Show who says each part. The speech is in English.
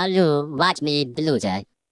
Speaker 1: I'll watch me blue jay.